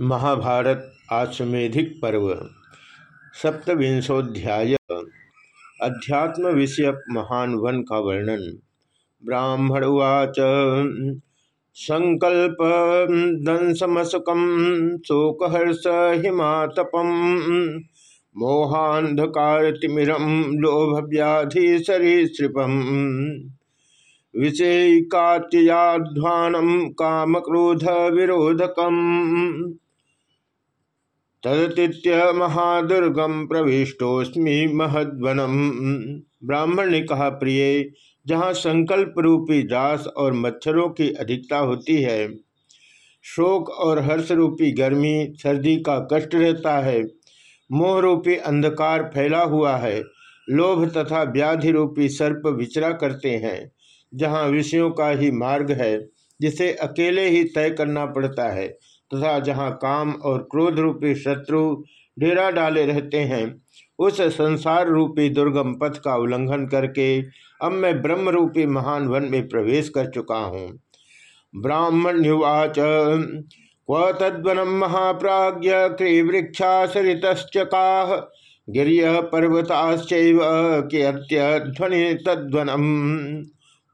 महाभारत आश्वेधिक पर्व, सप्तविंशोध्याय, अध्यात्म विषय महान वन का वर्णन। ब्राह्मण उवाच, संकल्प दंसमसुकम शोकहर्ष हिमातपम मोहांधकारतिमिरम लोभ व्याधि सरीसृपम विषयिकात्ययाध्वानम काम क्रोध विरोधकम तदतीत्य महादुर्गम प्रविष्टोस्मी महद्वनम ब्राह्मण ने कहा, प्रिय, जहाँ संकल्प रूपी दास और मच्छरों की अधिकता होती है, शोक और हर्ष रूपी गर्मी, सर्दी का कष्ट रहता है मोह रूपी अंधकार फैला हुआ है, लोभ तथा व्याधि रूपी सर्प विचरा करते हैं, जहाँ विषयों का ही मार्ग है, जिसे अकेले ही तय करना पड़ता है। तथा जहाँ काम और क्रोध रूपी शत्रु डेरा डाले रहते हैं, उस संसार रूपी दुर्गम पथ का उल्लंघन करके अब मैं ब्रह्म रूपी महान वन में प्रवेश कर चुका हूँ। ब्राह्मण्युवाच क्व तद्वनम महाप्राज्य क्रीवृक्षा सरितश्चकाह गिरिय पर्वताश्चैव ध्वनि तद्वनम।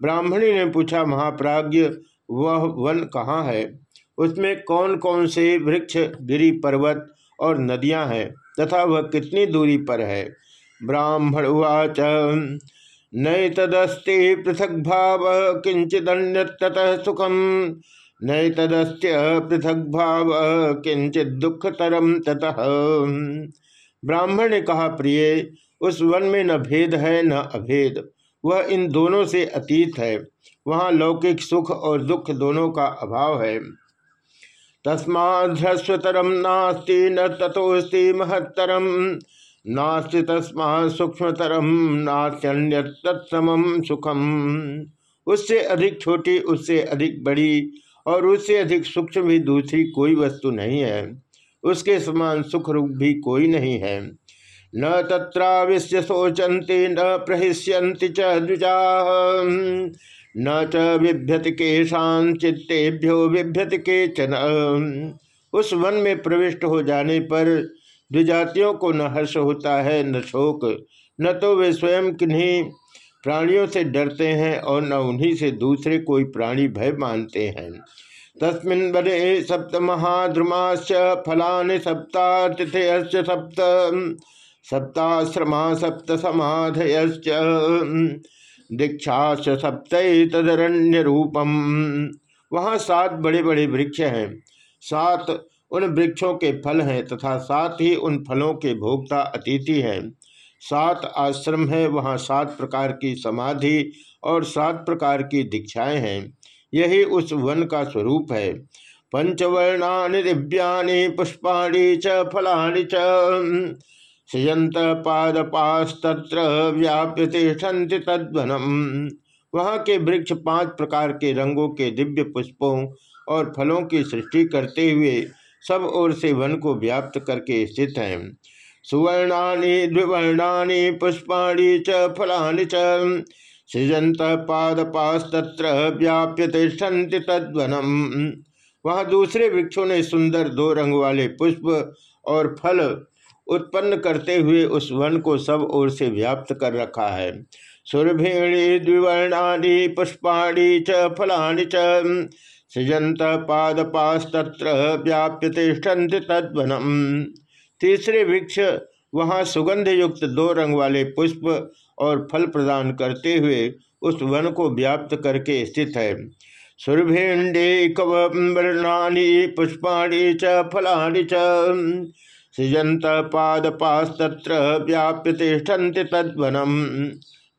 ब्राह्मणी ने पूछा महाप्राज्य वह वन कहाँ है? उसमें कौन कौन से वृक्ष, गिरी पर्वत और नदियाँ हैं तथा वह कितनी दूरी पर है? ब्राह्मण उवाच नई तदस्ति पृथक भाव किंचिदन्य ततः सुखम। नई तदस्त्य पृथक भाव किंचित दुखतरम ततः। ब्राह्मण ने कहा, प्रिय, उस वन में न भेद है, न अभेद। वह इन दोनों से अतीत है। वहाँ लौकिक सुख और दुख दोनों का अभाव है। तस्माध्रस्वतरम नास्ति न तथोस्ति महत्तरम नास्ति तस्मा सूक्ष्मतरम नास्त्यन्य तत्सम सुखम। उससे अधिक छोटी, उससे अधिक बड़ी और उससे अधिक सूक्ष्म भी दूसरी कोई वस्तु नहीं है। उसके समान सुख रूप भी कोई नहीं है। न तत्राविश्य शोचंती न प्रहिष्यंति च द्विजा। न च बिभ्यति के चित्तेभ्यो बिभ्यति के चन उस वन में प्रविष्ट हो जाने पर द्विजातियों को न हर्ष होता है, न शोक। न तो वे स्वयं किन्हीं प्राणियों से डरते हैं और न उन्हीं से दूसरे कोई प्राणी भय मानते हैं। तस्मिन बने सप्त महाद्रुमाश्च फलानि सप्तातिथयश्च सप्त सप्ताश्रमा सप्त समाधयश्च दीक्षा सप्त तदरण्य रूपम वहाँ सात बड़े बड़े वृक्ष हैं। सात उन वृक्षों के फल हैं तथा सात ही उन फलों के भोक्ता अतिथि हैं। सात आश्रम है, वहाँ सात प्रकार की समाधि और सात प्रकार की दीक्षाएँ हैं। यही उस वन का स्वरूप है। पंचवर्णा दिव्यानि पुष्पाणी च फलानि च। सृजंत पादपास्तत्र व्याप्य तिष्ठन्ति तद्वनम। वहाँ के वृक्ष पाँच प्रकार के रंगों के दिव्य पुष्पों और फलों की सृष्टि करते हुए सब ओर से वन को व्याप्त करके स्थित हैं। सुवर्णानि, द्विवर्णानि, पुष्पाणी च, फलानि च। सृजंत पादपास्तत्र व्याप्य तिष्ठन्ति तद्वनम। वहाँ दूसरे वृक्षों ने सुंदर दो रंग वाले पुष्प और फल उत्पन्न करते हुए उस वन को सब ओर से व्याप्त कर रखा है। सुरभिणी द्विवर्णानी पुष्पाणी च फलानि च सृजंत पादपास्तत्र व्याप्य तिष्ठन्ति तद्वनम। तीसरे वृक्ष, वहाँ सुगंध युक्त दो रंग वाले पुष्प और फल प्रदान करते हुए उस वन को व्याप्त करके स्थित है। सुरभिंडे कवर्णानी पुष्पाणी च फलानि च। सृजंत पादपास्तत्र व्याप्य तिष्ठन्ति तद्वनम।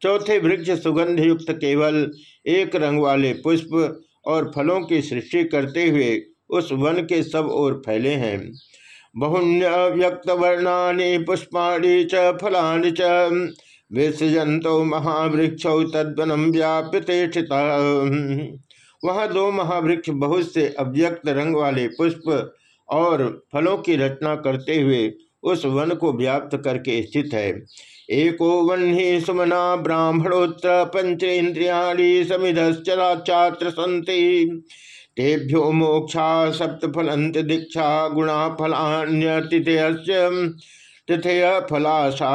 चौथे वृक्ष सुगंध युक्त केवल एक रंग वाले पुष्प और फलों की सृष्टि करते हुए उस वन के सब ओर फैले हैं। बहुन्य व्यक्त वर्णानि पुष्पाणी च, फलानि च विसृजंतो महावृक्ष तद्वनम व्याप्य तिष्ठिता वहाँ दो महावृक्ष बहुत से अव्यक्त रंग वाले पुष्प और फलों की रचना करते हुए उस वन को व्याप्त करके स्थित है। एको वन ही सुमना ब्राह्मणोत्र पंचेन्द्रिया समिधश्चरा छात्र संति। तेभ्यो मोक्षा सप्त फलंत दीक्षा गुणा फलान्यतिथय तिथय फलाशा।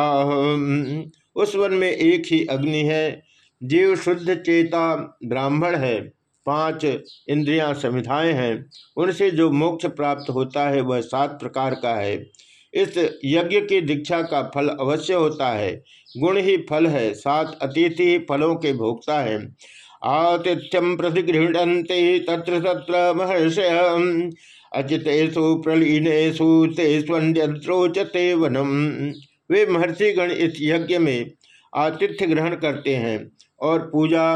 उस वन में एक ही अग्नि है, जीव शुद्ध चेता ब्राह्मण है। पाँच इंद्रियाँ समिधाएँ हैं, उनसे जो मोक्ष प्राप्त होता है वह सात प्रकार का है। इस यज्ञ की दीक्षा का फल अवश्य होता है। गुण ही फल है, सात अतिथि फलों के भोक्ता है। आतिथ्यम प्रतिगृहते तत्र तत्र महर्षय, अचितेषु प्रलीनेशु ते स्वन्यत्रोचते वनम वे महर्षिगण इस यज्ञ में आतिथ्य ग्रहण करते हैं और पूजा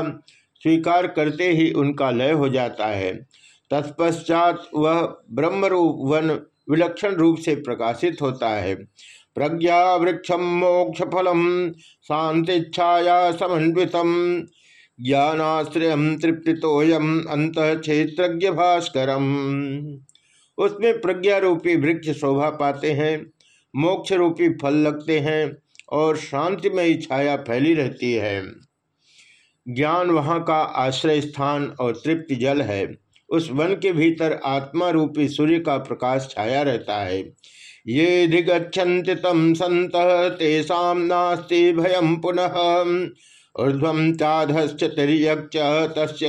स्वीकार करते ही उनका लय हो जाता है। तत्पश्चात वह ब्रह्मरूप वन विलक्षण रूप से प्रकाशित होता है। प्रज्ञा वृक्षम मोक्ष फलम शांतिच्छाया समन्वितम, ज्ञानाश्रय तृप्तितोयम अंत क्षेत्र भास्करम उसमें प्रज्ञा रूपी वृक्ष शोभा पाते हैं मोक्ष रूपी फल लगते हैं और शांतिमयी छाया फैली रहती है। ज्ञान वहाँ का आश्रय स्थान और तृप्ति जल है। उस वन के भीतर आत्मा रूपी सूर्य का प्रकाश छाया रहता है। ये दिगछन्त तम संत तेषा नास्ति भयम पुनः। ऊर्ध्व चाधश्च तिर्यक्ष तस्य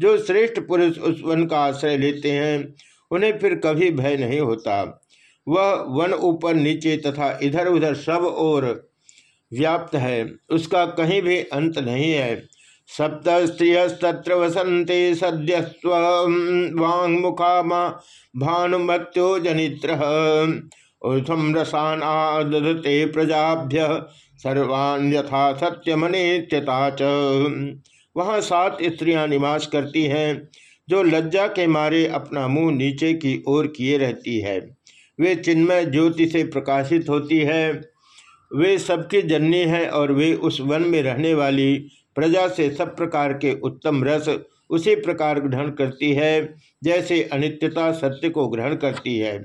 जो श्रेष्ठ पुरुष उस वन का आश्रय लेते हैं, उन्हें फिर कभी भय नहीं होता। वह वन ऊपर, नीचे तथा इधर उधर सब और व्याप्त है। उसका कहीं भी अंत नहीं है। सप्त स्त्रियस्तत्र वसंते सद्यस्व वांग मुखा भानुमत्यो जनित्र ऊर्धम रसानादते प्रजाभ्य, सर्वान् यथा च। वहाँ सात स्त्रियाँ निवास करती हैं, जो लज्जा के मारे अपना मुँह नीचे की ओर किए रहती है। वे चिन्मय ज्योति से प्रकाशित होती है। वे सबके जननी है और वे उस वन में रहने वाली प्रजा से सब प्रकार के उत्तम रस उसी प्रकार ग्रहण करती है, जैसे अनित्यता सत्य को ग्रहण करती है।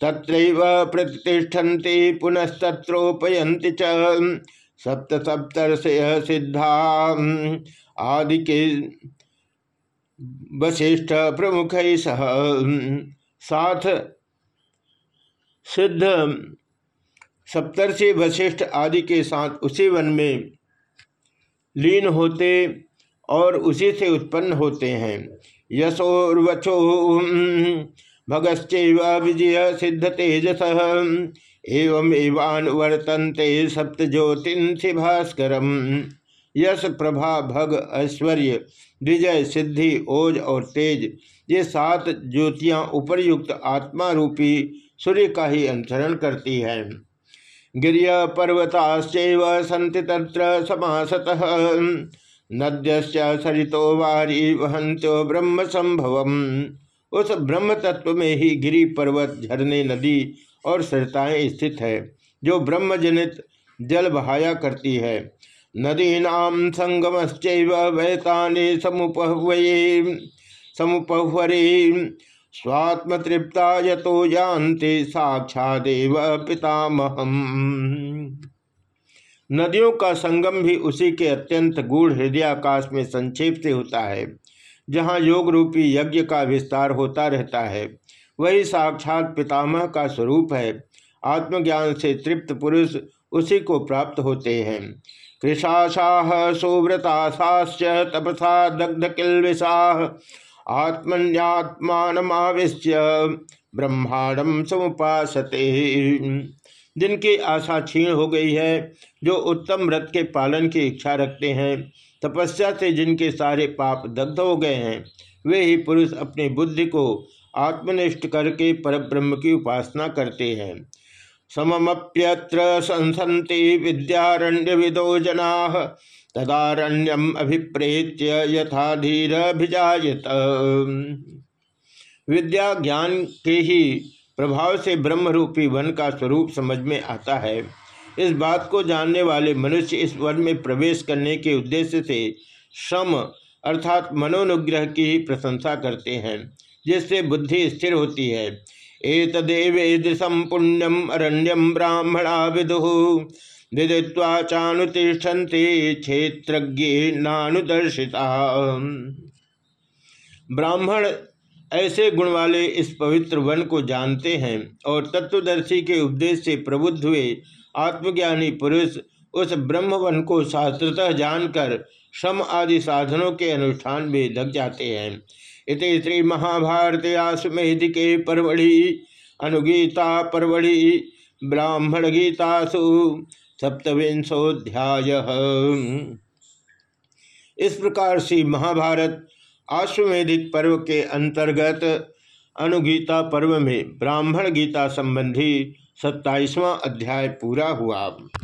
तत्र प्रतिष्ठन्ति पुनस्तत्रोपयंति च। सप्त सप्तर्षय सिद्धा आदि के वशिष्ठ प्रमुख सह। साथ सिद्ध सप्तर्षि वशिष्ठ आदि के साथ उसी वन में लीन होते और उसी से उत्पन्न होते हैं। यशोर्वचो भगश्च विजय सिद्ध तेजस, एवं एवान वर्तनते सप्त ज्योतिषि भास्कर यश, प्रभा, भग, ऐश्वर्य विजय सिद्धि, ओज और तेज, ये सात ज्योतियाँ उपरयुक्त आत्मा रूपी सूर्य का ही अनुसरण करती है। गिरिय पर्वताश्चैव सन्ति तत्र समासतः। सरितो वारी वहंत्यो ब्रह्म संभवम उस ब्रह्म तत्व में ही गिरी पर्वत झरने, नदी और सरिताएँ स्थित है, जो ब्रह्म जनित जल बहाया करती है। नदीनाम संगमश्चैव वैतानि समुपह्वये, समुपह्वरे स्वात्म तृप्ता यतो जानते साक्षादेव पितामहम। नदियों का संगम भी उसी के अत्यंत गूढ़ हृदय आकाश में संक्षेप से होता है, जहाँ योग रूपी यज्ञ का विस्तार होता रहता है। वही साक्षात पितामह का स्वरूप है। आत्मज्ञान से तृप्त पुरुष उसी को प्राप्त होते हैं। कृषाशाह, सुव्रताशाश्च, तपसा, दग्ध किलविशाह आत्मन्यात्मानमाविश्य ब्रह्मांडम समुपासते। जिनकी आशा क्षीण हो गई है, जो उत्तम व्रत के पालन की इच्छा रखते हैं। तपस्या से जिनके सारे पाप दग्ध हो गए हैं, वे ही पुरुष अपनी बुद्धि को आत्मनिष्ठ करके परब्रह्म की उपासना करते हैं। सममप्यत्र संसंति विद्यारण्य विदो जना तदारण्यम अभिप्रेत्य यथा धीर भिजात विद्या ज्ञान के ही प्रभाव से ब्रह्मरूपी वन का स्वरूप समझ में आता है। इस बात को जानने वाले मनुष्य इस वन में प्रवेश करने के उद्देश्य से श्रम अर्थात मनोनुग्रह की ही प्रशंसा करते हैं, जिससे बुद्धि स्थिर होती है। एक तदेवेदृशम पुण्यम अरण्यम ब्राह्मणा विदु। विदित्वा चानुतिष्ठन्ति क्षेत्रज्ञ नानुदर्शिता ब्राह्मण ऐसे गुण वाले इस पवित्र वन को जानते हैं और तत्वदर्शी के उपदेश से प्रबुद्ध हुए आत्मज्ञानी पुरुष उस ब्रह्म वन को शास्त्रतः जानकर श्रम आदि साधनों के अनुष्ठान में लग जाते हैं। इत श्री महाभारत आसमेधिके परवड़ी अनुगीता परवड़ी ब्राह्मण गीतासु। सप्तविंशोध्याय इस प्रकार से महाभारत आश्वेदिक पर्व के अंतर्गत अनुगीता पर्व में ब्राह्मण गीता संबंधी सत्ताईसवां अध्याय पूरा हुआ।